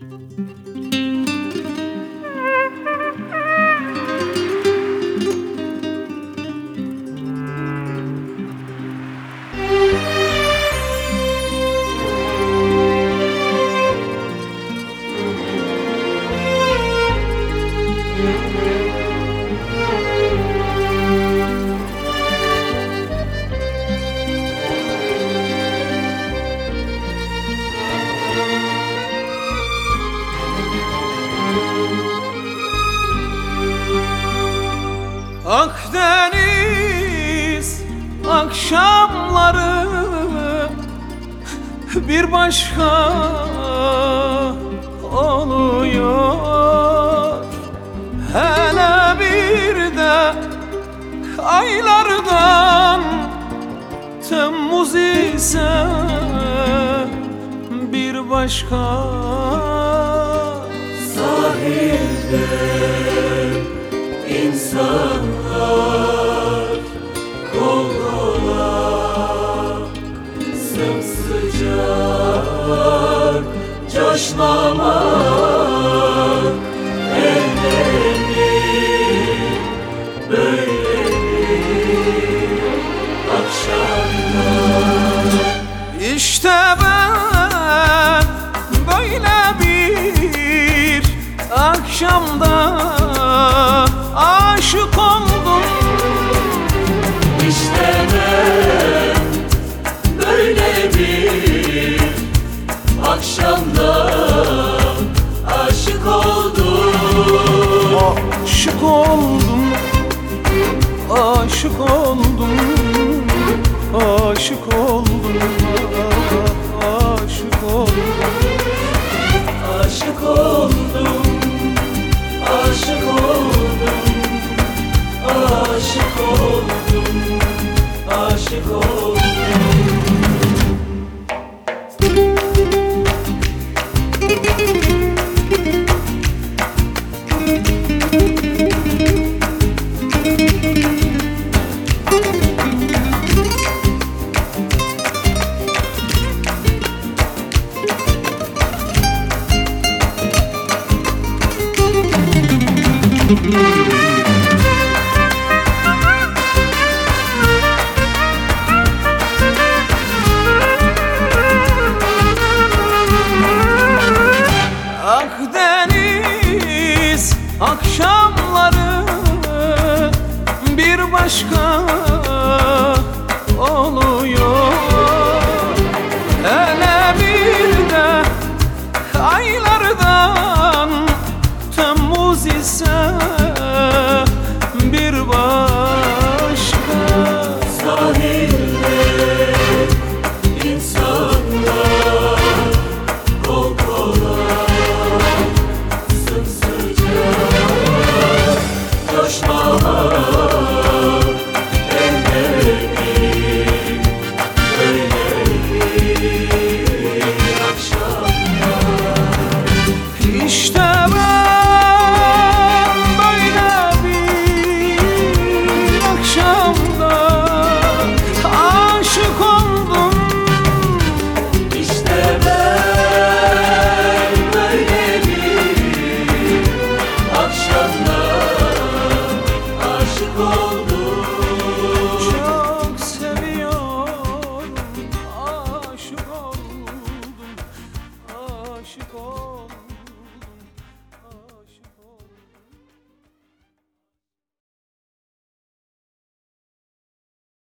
Música Akdeniz akşamları bir başka oluyor. Hele bir de aylardan Temmuz ise bir başka İşte ben böyle bir akşamda aşık oldum. İşte ben böyle bir akşamda aşık oldum. Aşık oldum. Aşık oldum. Aşık oldum. Aşık oldum. Aşık oldum Akdeniz akşamları bir başka